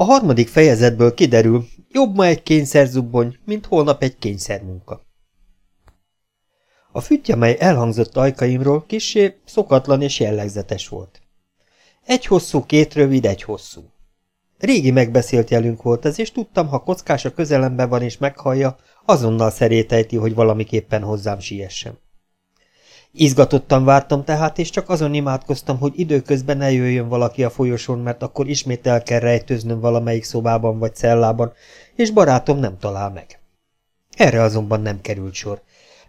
A harmadik fejezetből kiderül, jobb ma egy kényszerzubbony, mint holnap egy kényszermunka. A fütty, mely elhangzott ajkaimról, kissé szokatlan és jellegzetes volt. Egy hosszú, két rövid, egy hosszú. Régi megbeszélt jelünk volt ez, és tudtam, ha kockás a közelemben van és meghallja, azonnal szerétejti, hogy valamiképpen hozzám siessem. Izgatottan vártam tehát, és csak azon imádkoztam, hogy időközben ne jöjjön valaki a folyosón, mert akkor ismét el kell rejtőznöm valamelyik szobában vagy cellában, és barátom nem talál meg. Erre azonban nem került sor.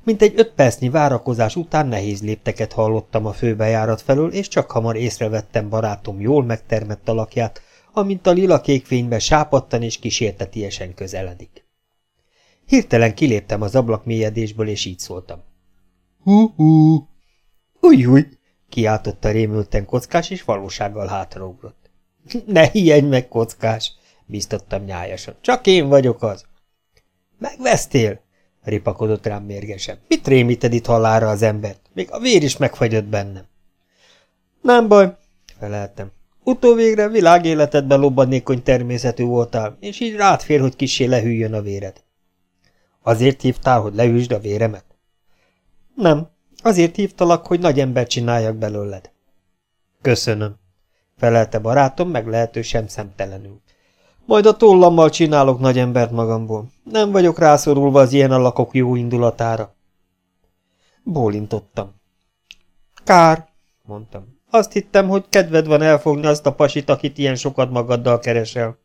Mint egy öt percnyi várakozás után nehéz lépteket hallottam a főbejárat felől, és csak hamar észrevettem barátom jól megtermett alakját, amint a lila kékfényben sápadtan és kísértetiesen közeledik. Hirtelen kiléptem az ablak mélyedésből, és így szóltam. Hú-hú! Új-új! kiáltotta rémülten kockás, és valósággal hátraugrott. Ne higgyenj meg, kockás! biztattam nyájasan. Csak én vagyok az. Megvesztél? ripakodott rám mérgesen. Mit rémíted itt halára az embert? Még a vér is megfagyott bennem. Nem baj, feleltem. Utóvégre világéletedben lobbadnékony természetű voltál, és így rád fér, hogy kisé lehűljön a véred. Azért hívtál, hogy leüsd a véremet? Nem, azért hívtalak, hogy nagy ember csináljak belőled. Köszönöm, felelte barátom meglehetősen szemtelenül. Majd a tollammal csinálok nagy embert magamból. Nem vagyok rászorulva az ilyen alakok jó indulatára. Bólintottam. Kár, mondtam. Azt hittem, hogy kedved van elfogni azt a pasit, akit ilyen sokat magaddal keresel.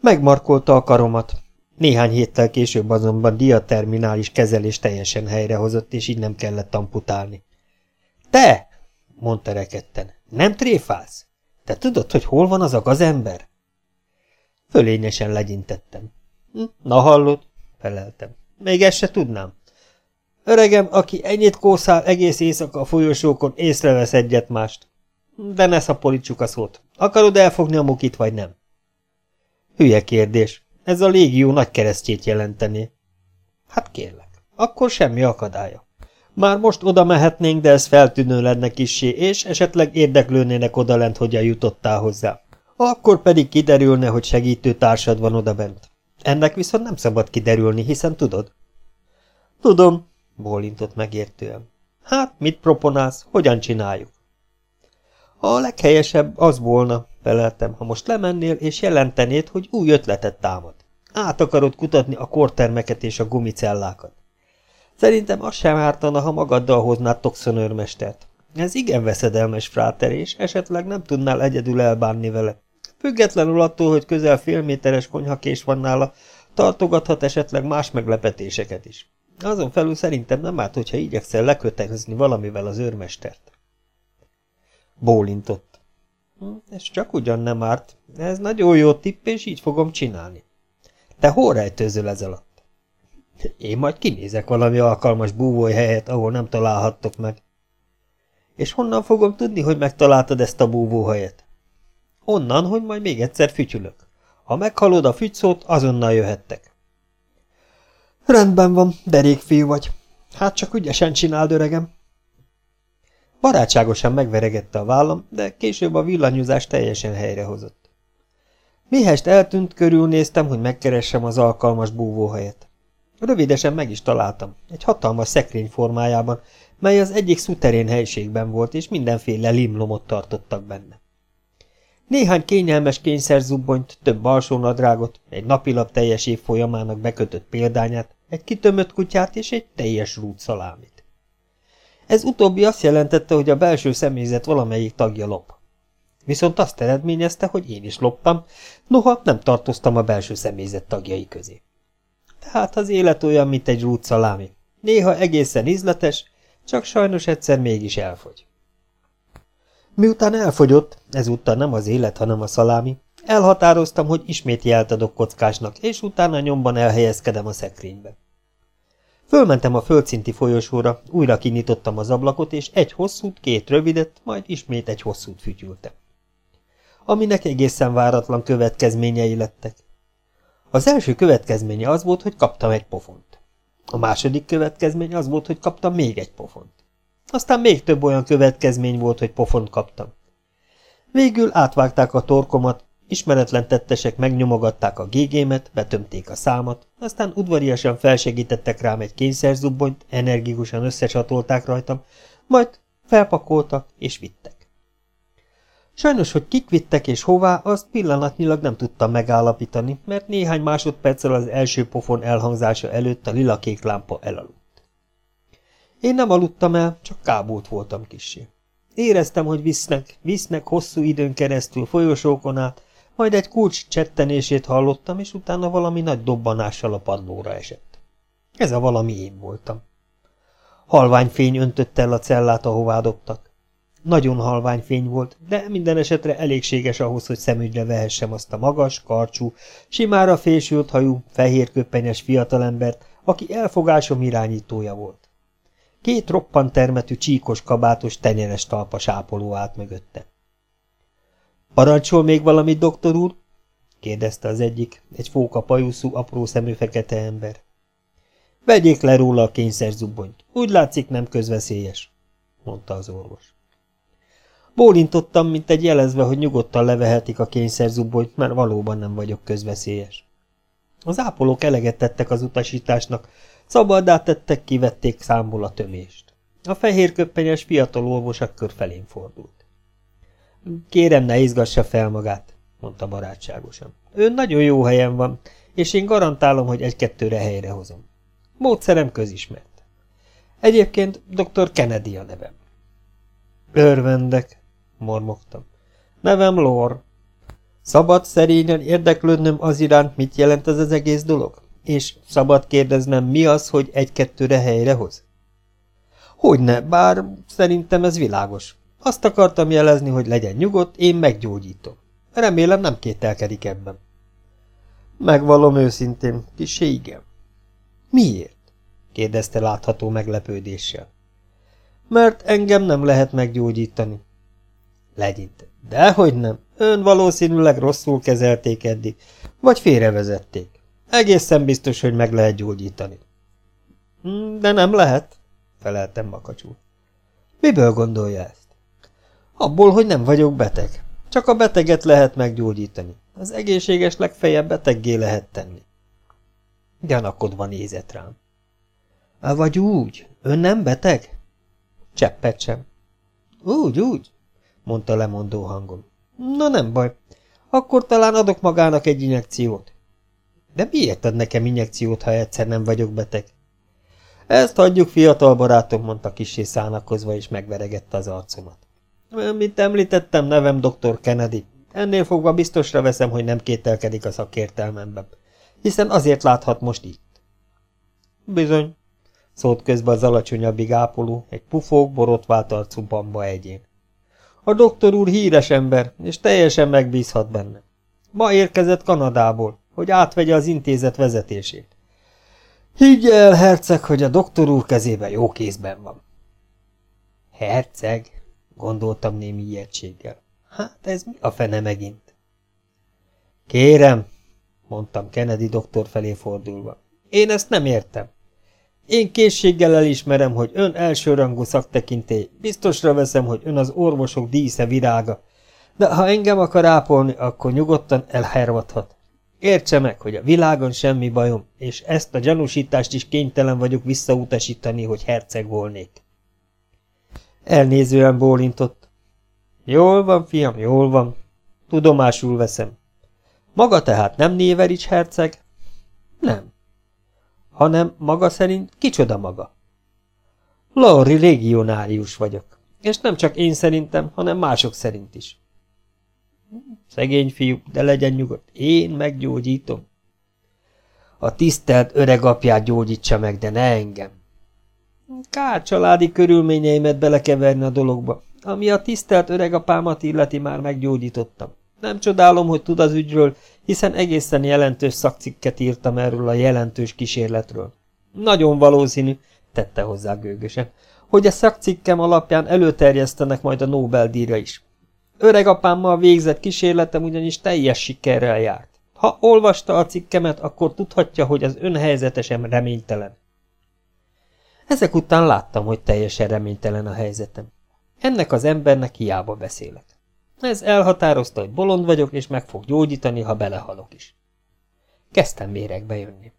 Megmarkolta a karomat. Néhány héttel később azonban diaterminális kezelés teljesen helyrehozott, és így nem kellett amputálni. Te, mondta rekedten, nem tréfálsz? Te tudod, hogy hol van az a gazember? Fölényesen legyintettem. Hm, na hallod, feleltem. Még ezt se tudnám. Öregem, aki ennyit kószál egész éjszaka a folyosókon, észrevesz egyet mást. De ne szaporítsuk a szót. Akarod elfogni a mukit, vagy nem? Hülye kérdés. Ez a légió nagy keresztjét jelenteni. Hát kérlek, akkor semmi akadálya. Már most oda mehetnénk, de ez feltűnő lenne kissé, és esetleg érdeklőnének odalent, hogyan jutottál hozzá. Akkor pedig kiderülne, hogy segítő társad van odabent. Ennek viszont nem szabad kiderülni, hiszen tudod. Tudom, bólintott megértően. Hát, mit proponálsz, hogyan csináljuk? A leghelyesebb az volna, feleltem, ha most lemennél és jelentenéd, hogy új ötletet támad. Át akarod kutatni a kortermeket és a gumicellákat. Szerintem az sem ártana, ha magaddal hoznád Toxonőrmestert. Ez igen veszedelmes fráter, és esetleg nem tudnál egyedül elbánni vele. Függetlenül attól, hogy közel félméteres konyhakés van nála, tartogathat esetleg más meglepetéseket is. Azon felül szerintem nem árt, hogyha igyekszel lekötekezni valamivel az őrmestert. Bólintott. Hm, ez csak ugyan nem árt. Ez nagyon jó tipp, és így fogom csinálni. Te hol rejtőzöl ez alatt? Én majd kinézek valami alkalmas búvói helyet, ahol nem találhattok meg. És honnan fogom tudni, hogy megtaláltad ezt a búvóhelyet? Onnan, hogy majd még egyszer fütyülök. Ha meghalod a fügyszót, azonnal jöhettek. Rendben van, derék fiú vagy. Hát csak ügyesen csináld, öregem. Barátságosan megveregette a vállam, de később a villanyozás teljesen helyrehozott. Mihest eltűnt, körülnéztem, hogy megkeressem az alkalmas búvóhelyet. Rövidesen meg is találtam, egy hatalmas szekrény formájában, mely az egyik szuterén helységben volt, és mindenféle limlomot tartottak benne. Néhány kényelmes kényszerzubbonyt, több alsónadrágot, egy napilap teljes év folyamának bekötött példányát, egy kitömött kutyát és egy teljes rút szalámit. Ez utóbbi azt jelentette, hogy a belső személyzet valamelyik tagja lop. Viszont azt eredményezte, hogy én is loptam, noha nem tartoztam a belső személyzet tagjai közé. Tehát az élet olyan, mint egy rút szalámi. Néha egészen ízletes, csak sajnos egyszer mégis elfogy. Miután elfogyott, ezúttal nem az élet, hanem a szalámi, elhatároztam, hogy ismét jelt adok kockásnak, és utána nyomban elhelyezkedem a szekrénybe. Fölmentem a földszinti folyosóra, újra kinyitottam az ablakot, és egy hosszút, két rövidet, majd ismét egy hosszút fütyültem. Aminek egészen váratlan következményei lettek. Az első következménye az volt, hogy kaptam egy pofont. A második következmény az volt, hogy kaptam még egy pofont. Aztán még több olyan következmény volt, hogy pofont kaptam. Végül átvágták a torkomat, Ismeretlen tettesek megnyomogatták a gégémet, betömték a számat, aztán udvariasan felsegítettek rám egy kényszerzubbonyt, energikusan összecsatolták rajtam, majd felpakoltak és vittek. Sajnos, hogy kik vittek és hová, azt pillanatnyilag nem tudtam megállapítani, mert néhány másodperccel az első pofon elhangzása előtt a lilakék lámpa elaludt. Én nem aludtam el, csak kábult voltam kissé. Éreztem, hogy visznek, visznek hosszú időn keresztül folyosókon át, majd egy kulcs csettenését hallottam, és utána valami nagy dobbanással a padlóra esett. Ez a valami én voltam. Halvány fény öntött el a cellát, ahová dobtak. Nagyon halvány fény volt, de minden esetre elégséges ahhoz, hogy szemügyre vehessem azt a magas, karcsú, simára fésült hajú, fehérköppenyes fiatalembert, aki elfogásom irányítója volt. Két roppant termetű csíkos kabátos tenyeres talpa sápoló állt mögötte. Parancsol még valamit, doktor úr? kérdezte az egyik, egy fóka pajuszú, apró szemű fekete ember. Vegyék le róla a kényszerzubbonyt. Úgy látszik, nem közveszélyes, mondta az orvos. Bólintottam, mint egy jelezve, hogy nyugodtan levehetik a kényszerzubbonyt, mert valóban nem vagyok közveszélyes. Az ápolók eleget tettek az utasításnak, szabaddá tettek, kivették számból a tömést. A fehér köppenyes fiatal orvos akkor felén fordult. Kérem, ne izgassa fel magát, mondta barátságosan. Ön nagyon jó helyen van, és én garantálom, hogy egy-kettőre helyre hozom. Módszerem közismert. Egyébként dr. Kennedy a nevem. Örvendek, mormogtam. Nevem Lor. Szabad szerényen érdeklődnöm az iránt, mit jelent ez az egész dolog? És szabad kérdeznem, mi az, hogy egy-kettőre helyre hoz? Hogyne, bár szerintem ez világos. Azt akartam jelezni, hogy legyen nyugodt, én meggyógyítom. Remélem nem kételkedik ebben. Megvalom őszintén, kisé igen. Miért? kérdezte látható meglepődéssel. Mert engem nem lehet meggyógyítani. Legyint. Dehogy nem. Ön valószínűleg rosszul kezelték eddig, vagy félrevezették. Egészen biztos, hogy meg lehet gyógyítani. De nem lehet, feleltem makacsul. Miből gondolja ezt? Abból, hogy nem vagyok beteg. Csak a beteget lehet meggyógyítani. Az egészséges legfeljebb beteggé lehet tenni. Gyanakodva nézett rám. Vagy úgy? Ön nem beteg? Cseppet sem. Úgy, úgy, mondta lemondó hangon. Na nem baj, akkor talán adok magának egy injekciót. De miért ad nekem injekciót, ha egyszer nem vagyok beteg? Ezt hagyjuk, fiatal barátom, mondta kisé szánakozva, és megveregette az arcomat. Mint említettem, nevem dr. Kennedy. Ennél fogva biztosra veszem, hogy nem kételkedik a szakértelmemben, hiszen azért láthat most itt. Bizony, szólt közben az alacsonyabbig ápoló, egy pufók, borotvált arcú bamba egyén. A doktor úr híres ember, és teljesen megbízhat benne. Ma érkezett Kanadából, hogy átvegye az intézet vezetését. Higgy el, herceg, hogy a doktor úr kezében jó kézben van. Herceg? Gondoltam némi ijegységgel. Hát ez mi a fene megint? Kérem, mondtam Kennedy doktor felé fordulva. Én ezt nem értem. Én készséggel elismerem, hogy ön elsőrangú szaktekintély, biztosra veszem, hogy ön az orvosok dísze virága, de ha engem akar ápolni, akkor nyugodtan elhervadhat. Értse meg, hogy a világon semmi bajom, és ezt a gyanúsítást is kénytelen vagyok visszautasítani, hogy herceg volnék. Elnézően bólintott. Jól van, fiam, jól van. Tudomásul veszem. Maga tehát nem Néverics herceg? Nem. Hanem maga szerint kicsoda maga? Lori regionárius vagyok, és nem csak én szerintem, hanem mások szerint is. Szegény fiú, de legyen nyugodt, én meggyógyítom. A tisztelt öreg apját gyógyítsa meg, de ne engem. Kár családi körülményeimet belekeverni a dologba. Ami a tisztelt öregapámat illeti, már meggyógyítottam. Nem csodálom, hogy tud az ügyről, hiszen egészen jelentős szakcikket írtam erről a jelentős kísérletről. Nagyon valószínű, tette hozzá gőgösen, hogy a szakcikkem alapján előterjesztenek majd a Nobel-díjra is. Öregapámmal végzett kísérletem ugyanis teljes sikerrel járt. Ha olvasta a cikkemet, akkor tudhatja, hogy az önhelyzetesem reménytelen. Ezek után láttam, hogy teljesen reménytelen a helyzetem. Ennek az embernek hiába beszélek. Ez elhatározta, hogy bolond vagyok, és meg fog gyógyítani, ha belehalok is. Kezdtem méregbe jönni.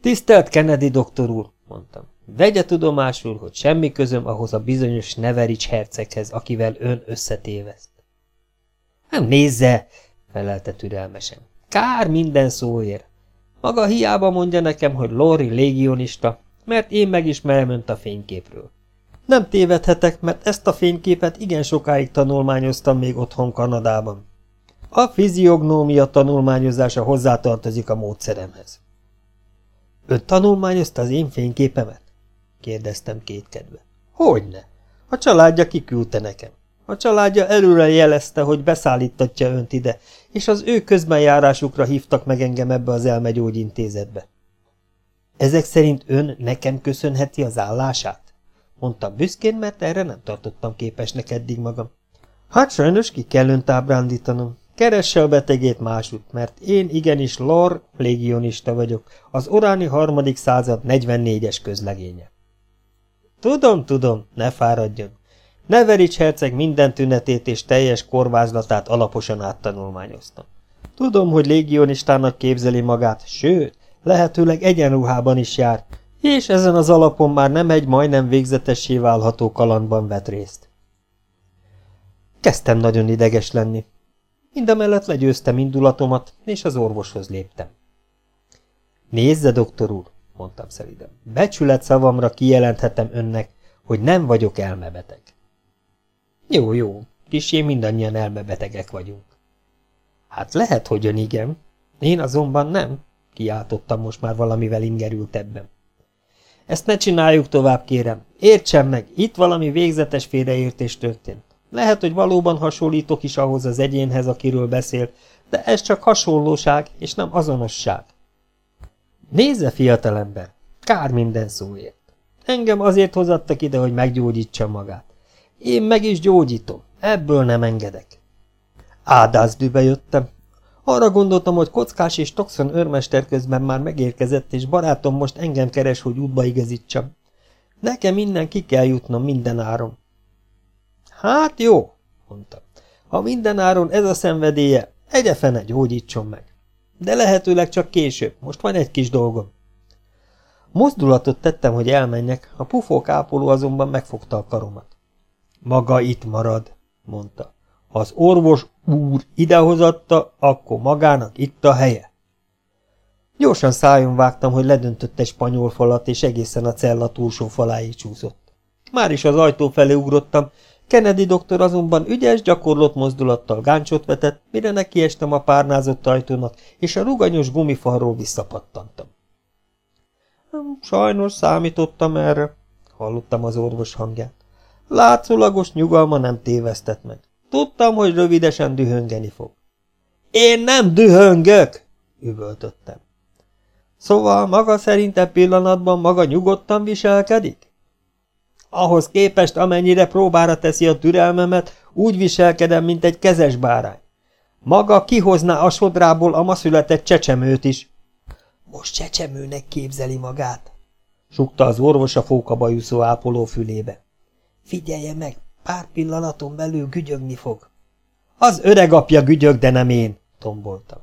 Tisztelt Kennedy doktor úr, mondtam. Vegye tudomásul, hogy semmi közöm ahhoz a bizonyos Neverics herceghez, akivel ön összetéveszt. Nem nézze, felelte türelmesen. Kár minden szóért. Maga hiába mondja nekem, hogy Lori légionista, mert én megismerem önt a fényképről. Nem tévedhetek, mert ezt a fényképet igen sokáig tanulmányoztam még otthon Kanadában. A fiziognómia tanulmányozása hozzátartozik a módszeremhez. Ön tanulmányozta az én fényképemet? kérdeztem kétkedve. Hogyne? A családja kiküldte nekem. A családja előre jelezte, hogy beszállítatja önt ide, és az ő közbenjárásukra hívtak meg engem ebbe az elmegyógyintézetbe. Ezek szerint ön nekem köszönheti az állását? Mondtam büszkén, mert erre nem tartottam képesnek eddig magam. Hát sajnos ki kell önt ábrándítanom. Keresse a betegét másút, mert én igenis Lor légionista vagyok, az oráni harmadik század 44-es közlegénye. Tudom, tudom, ne fáradjon. Neverics herceg minden tünetét és teljes korvázlatát alaposan áttanulmányozta. Tudom, hogy légionistának képzeli magát, sőt, lehetőleg egyenruhában is jár, és ezen az alapon már nem egy majdnem végzetessé válható kalandban vett részt. Kezdtem nagyon ideges lenni. Mindemellett legyőztem indulatomat, és az orvoshoz léptem. Nézze, doktor úr, mondtam szeliden, becsület szavamra kijelenthetem önnek, hogy nem vagyok elmebeteg. Jó, jó, kisé mindannyian elmebetegek vagyunk. Hát lehet, hogy ön igen, én azonban nem, kiáltottam most már valamivel ingerült ebben. Ezt ne csináljuk tovább, kérem. Értsem meg, itt valami végzetes félreértés történt. Lehet, hogy valóban hasonlítok is ahhoz az egyénhez, akiről beszél, de ez csak hasonlóság, és nem azonosság. Nézze, fiatalember, kár minden szóért. Engem azért hozattak ide, hogy meggyógyítsa magát. Én meg is gyógyítom, ebből nem engedek. Ádászbűbe jöttem. Arra gondoltam, hogy kockás és toxon őrmester közben már megérkezett, és barátom most engem keres, hogy útba igazítsam. Nekem innen ki kell jutnom minden áron. Hát jó, mondta. Ha minden áron ez a szenvedélye, egye fene gyógyítson meg. De lehetőleg csak később, most van egy kis dolgom. Mozdulatot tettem, hogy elmenjek, a pufók ápoló azonban megfogta a karomat. Maga itt marad, mondta. Az orvos úr idehozatta, akkor magának itt a helye. Gyorsan szájon vágtam, hogy ledöntött egy spanyol falat, és egészen a cella túlsó faláig csúszott. Már is az ajtó felé ugrottam, Kennedy doktor azonban ügyes, gyakorlott mozdulattal gáncsot vetett, mire nekiestem a párnázott ajtónak, és a ruganyos gumifalról visszapattantam. Sajnos számítottam erre, hallottam az orvos hangját. Látszólagos nyugalma nem tévesztett meg. Tudtam, hogy rövidesen dühöngeni fog. Én nem dühöngök, üvöltöttem. Szóval maga szerint e pillanatban maga nyugodtan viselkedik? Ahhoz képest, amennyire próbára teszi a türelmemet, úgy viselkedem, mint egy kezes bárány. Maga kihozná a sodrából a ma született csecsemőt is. Most csecsemőnek képzeli magát, sukta az orvos a fókabajuszó ápoló fülébe. Figyelje meg, pár pillanaton belül gügyögni fog. Az öreg apja gügyög, de nem én, tomboltam.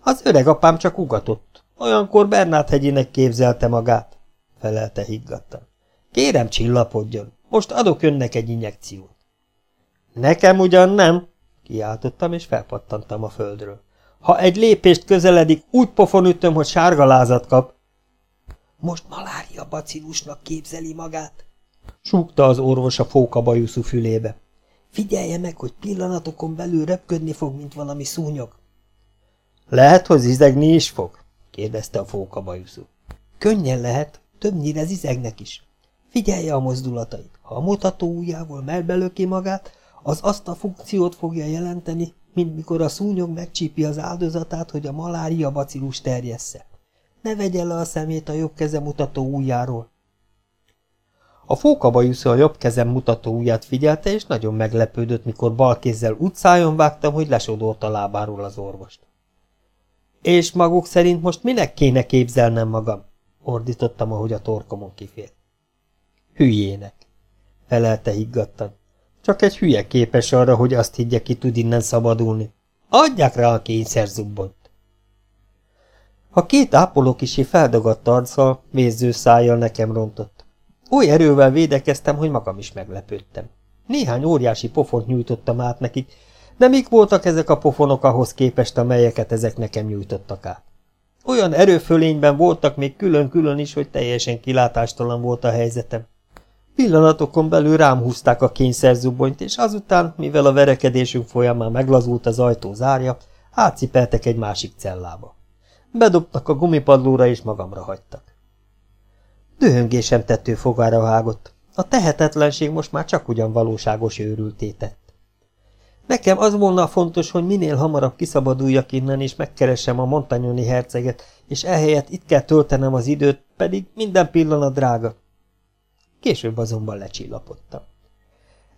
Az öreg apám csak ugatott. Olyankor Bernát hegyének képzelte magát, felelte higgadtan. Kérem, csillapodjon, most adok önnek egy injekciót. Nekem ugyan nem, kiáltottam, és felpattantam a földről. Ha egy lépést közeledik, úgy pofon ütöm, hogy sárga lázat kap. Most malária bacillusnak képzeli magát, súgta az orvos a fókabajuszú fülébe. Figyelje meg, hogy pillanatokon belül repködni fog, mint valami szúnyog. Lehet, hogy zizegni is fog? kérdezte a fókabajuszú. Könnyen lehet, többnyire zizegnek is. Figyelje a mozdulatait. Ha a mutató ujjával melbelöki magát, az azt a funkciót fogja jelenteni, mint mikor a szúnyog megcsípi az áldozatát, hogy a malária bacillus terjessze. Ne vegye le a szemét a jobb keze mutató ujjáról. A fókabajuszó a jobb kezem mutató ujját figyelte, és nagyon meglepődött, mikor bal kézzel utcájon vágtam, hogy lesodort a lábáról az orvost. És maguk szerint most minek kéne képzelnem magam? ordítottam, ahogy a torkomon kifér. Hülyének, felelte higgadtan. Csak egy hülye képes arra, hogy azt higgye, ki tud innen szabadulni. Adják rá a kényszerzubbont. A két ápolókisi feldagadt arccal, méző szájjal nekem rontott. Oly erővel védekeztem, hogy magam is meglepődtem. Néhány óriási pofont nyújtottam át nekik, de mik voltak ezek a pofonok ahhoz képest, amelyeket ezek nekem nyújtottak át? Olyan erőfölényben voltak még külön-külön is, hogy teljesen kilátástalan volt a helyzetem. Pillanatokon belül rám húzták a kényszerzubonyt, és azután, mivel a verekedésünk folyamán meglazult az ajtó zárja, átcipeltek egy másik cellába. Bedobtak a gumipadlóra, és magamra hagytak. Dühöngésem tettő fogára hágott. A tehetetlenség most már csak ugyan valóságos őrültétett. Nekem az volna fontos, hogy minél hamarabb kiszabaduljak innen, és megkeressem a montanyoni herceget, és ehelyett itt kell töltenem az időt, pedig minden pillanat drága. Később azonban lecsillapodtam.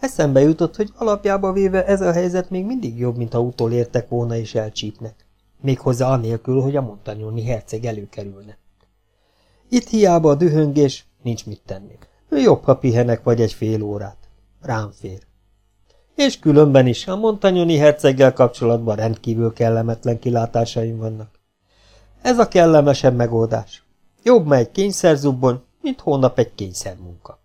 Eszembe jutott, hogy alapjába véve ez a helyzet még mindig jobb, mint ha utolértek volna és elcsípnek. Méghozzá anélkül, hogy a montanyoni herceg előkerülne. Itt hiába a dühöngés, nincs mit tenni. Jobb, ha pihenek vagy egy fél órát. Rám fér. És különben is, a Montanyoni herceggel kapcsolatban rendkívül kellemetlen kilátásaim vannak. Ez a kellemesebb megoldás. Jobb megy kényszerzubbon, mint hónap egy kényszermunka.